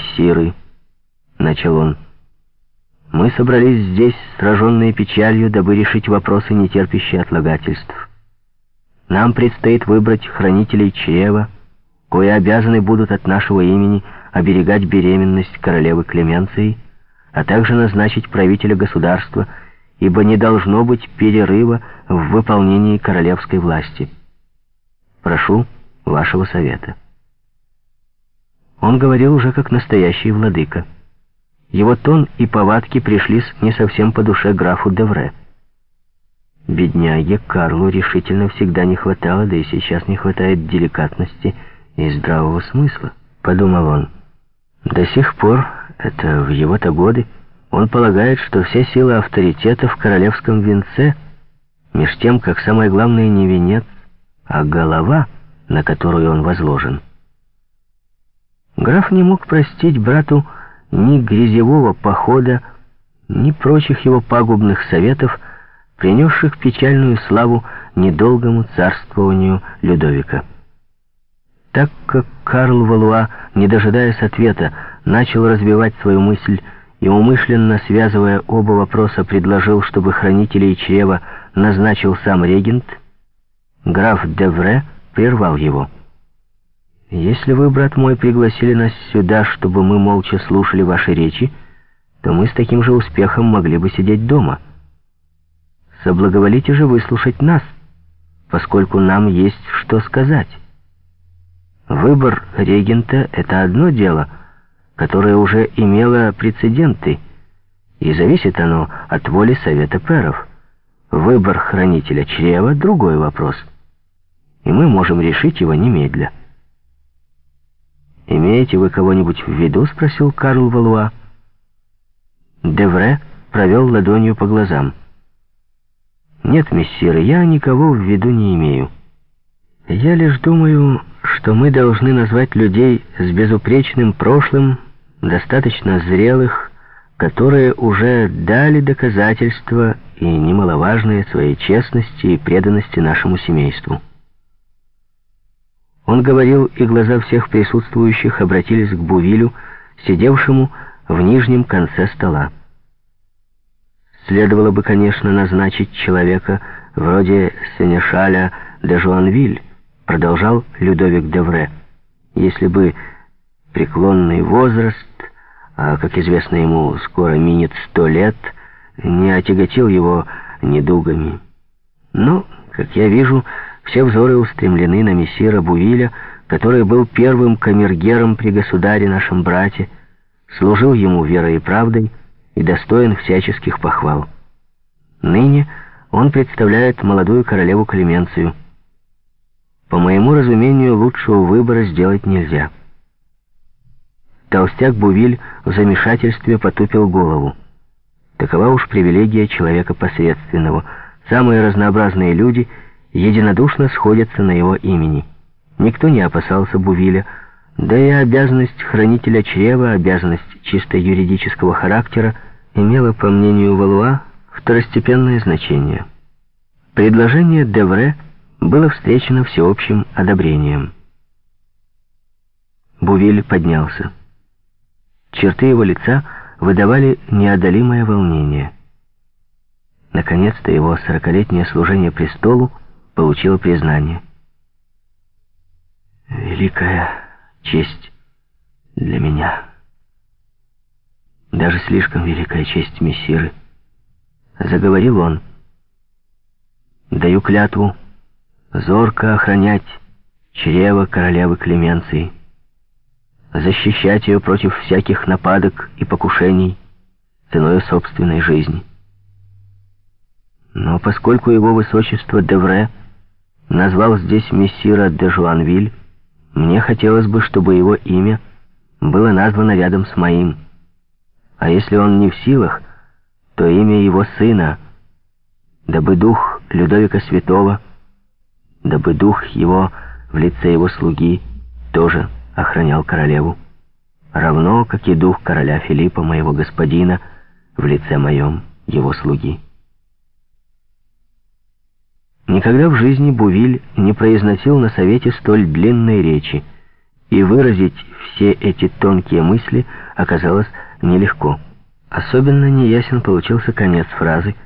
мессиры», — начал он, — «мы собрались здесь, сраженные печалью, дабы решить вопросы, не терпящие отлагательств. Нам предстоит выбрать хранителей чрева, кои обязаны будут от нашего имени оберегать беременность королевы Клеменции, а также назначить правителя государства, ибо не должно быть перерыва в выполнении королевской власти. Прошу вашего совета». Он говорил уже как настоящий владыка. Его тон и повадки пришлись не совсем по душе графу Девре. Бедняге Карлу решительно всегда не хватало, да и сейчас не хватает деликатности и здравого смысла, подумал он. До сих пор, это в его-то годы, он полагает, что вся сила авторитета в королевском венце, меж тем, как самое главное не венец, а голова, на которую он возложен. Граф не мог простить брату ни грязевого похода, ни прочих его пагубных советов, принесших печальную славу недолгому царствованию Людовика. Так как Карл Валуа, не дожидаясь ответа, начал развивать свою мысль и, умышленно связывая оба вопроса, предложил, чтобы хранителей чрева назначил сам регент, граф Девре прервал его. Если вы, брат мой, пригласили нас сюда, чтобы мы молча слушали ваши речи, то мы с таким же успехом могли бы сидеть дома. Соблаговолите же выслушать нас, поскольку нам есть что сказать. Выбор регента — это одно дело, которое уже имело прецеденты, и зависит оно от воли Совета Перов. Выбор хранителя чрева — другой вопрос, и мы можем решить его немедля. «Имеете вы кого-нибудь в виду?» — спросил Карл Валуа. Девре провел ладонью по глазам. «Нет, мессир, я никого в виду не имею. Я лишь думаю, что мы должны назвать людей с безупречным прошлым, достаточно зрелых, которые уже дали доказательства и немаловажные своей честности и преданности нашему семейству». Он говорил, и глаза всех присутствующих обратились к Бувилю, сидевшему в нижнем конце стола. Следовало бы, конечно, назначить человека вроде Сенешаля де Жуанвиль, продолжал Людовик Девре, если бы преклонный возраст, а, как известно ему, скоро минет сто лет, не отяготил его недугами. Но, как я вижу, все взоры устремлены на мессира Бувиля, который был первым камергером при государе нашем брате, служил ему верой и правдой и достоин всяческих похвал. Ныне он представляет молодую королеву Клеменцию. По моему разумению, лучшего выбора сделать нельзя. Толстяк Бувиль в замешательстве потупил голову. Такова уж привилегия человека посредственного. Самые разнообразные люди — единодушно сходятся на его имени. Никто не опасался Бувиля, да и обязанность хранителя чрева, обязанность чисто юридического характера, имела, по мнению Валуа, второстепенное значение. Предложение Девре было встречено всеобщим одобрением. Бувиль поднялся. Черты его лица выдавали неодолимое волнение. Наконец-то его сорокалетнее служение престолу получила признание. Великая честь для меня. Даже слишком великая честь мессиры. Заговорил он. Даю клятву зорко охранять чрево королевы Клеменции, защищать ее против всяких нападок и покушений ценой собственной жизни. Но поскольку его высочество Девре назвал здесь мессира де Жуанвиль, мне хотелось бы, чтобы его имя было названо рядом с моим. А если он не в силах, то имя его сына, дабы дух Людовика Святого, дабы дух его в лице его слуги тоже охранял королеву, равно как и дух короля Филиппа, моего господина, в лице моем, его слуги. Никогда в жизни Бувиль не произносил на совете столь длинной речи. и выразить все эти тонкие мысли оказалось нелегко. Особенно неясен получился конец фразы